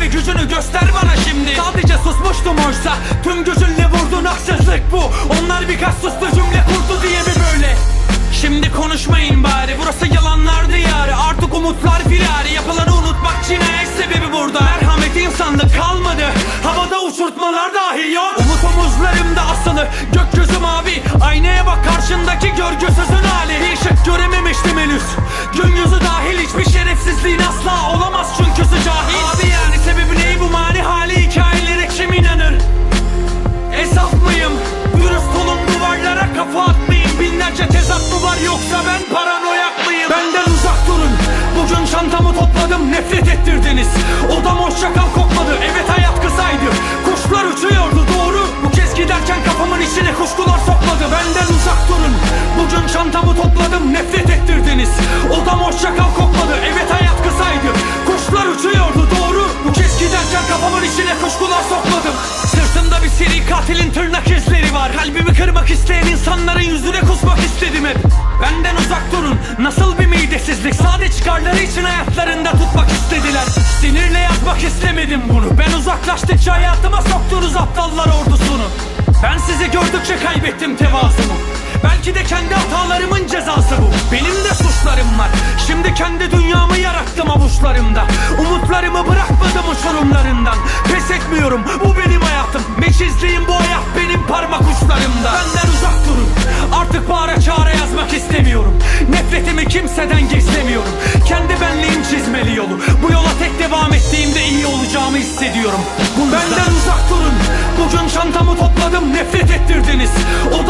ve gücünü göster bana şimdi. Sadece susmuştum oysa Tüm gücünle vurdun. Haksızlık bu. Onlar birkaç suslu cümle kurdu diye mi böyle? Şimdi konuşmayın bari. Burası yalanlar diyarı. Artık umutlar firari. Yapılanı unutmak cinayet sebebi burada. Merhamet insanlık kalmadı. Havada uçurtmalar dahi yok. Umut omuzlarımda asılı. Gökyüzü mavi. Aynaya ettirdiniz Odam hoşça kal kokmadı. Evet hayat kısaydı Kuşlar uçuyordu doğru. Bu kez giderken kafamın içine kuşkular sokmadı. Benden uzak durun. Bugün çantamı topladım nefret ettirdiniz. Odam hoşça kal kokmadı. Evet hayat kısaydı Kuşlar uçuyordu doğru. Bu kez giderken kafamın içine kuşkular sokmadım. Sırtımda bir seri katilin tırnak izleri var. Kalbimi kırmak isteyen insanların yüzüne kusmak istedim hep. Benden uzak durun. Nasıl bir midesizlik? Sade çıkarları için hayatlarında tutmak istediler Yazmak istemedim bunu. Ben uzaklaştıkça hayatıma soktunuz aptallar ordusunu. Ben sizi gördükçe kaybettim tevazumu. Belki de kendi hatalarımın cezası bu. Benim de suçlarım var. Şimdi kendi dünyamı yarattım avuçlarımda. Umutlarımı bırakmadım uçurumlarından. Pes etmiyorum. Bu benim hayatım. Meçizliyim bu hayat benim parmak uçlarımda. Benden uzak Nefretimi kimseden gizlemiyorum. Kendi benliğim çizmeli yolu. Bu yola tek devam ettiğimde iyi olacağımı hissediyorum. Benden uzak durun. Bugün çantamı topladım. Nefret ettirdiniz. Odam hoşça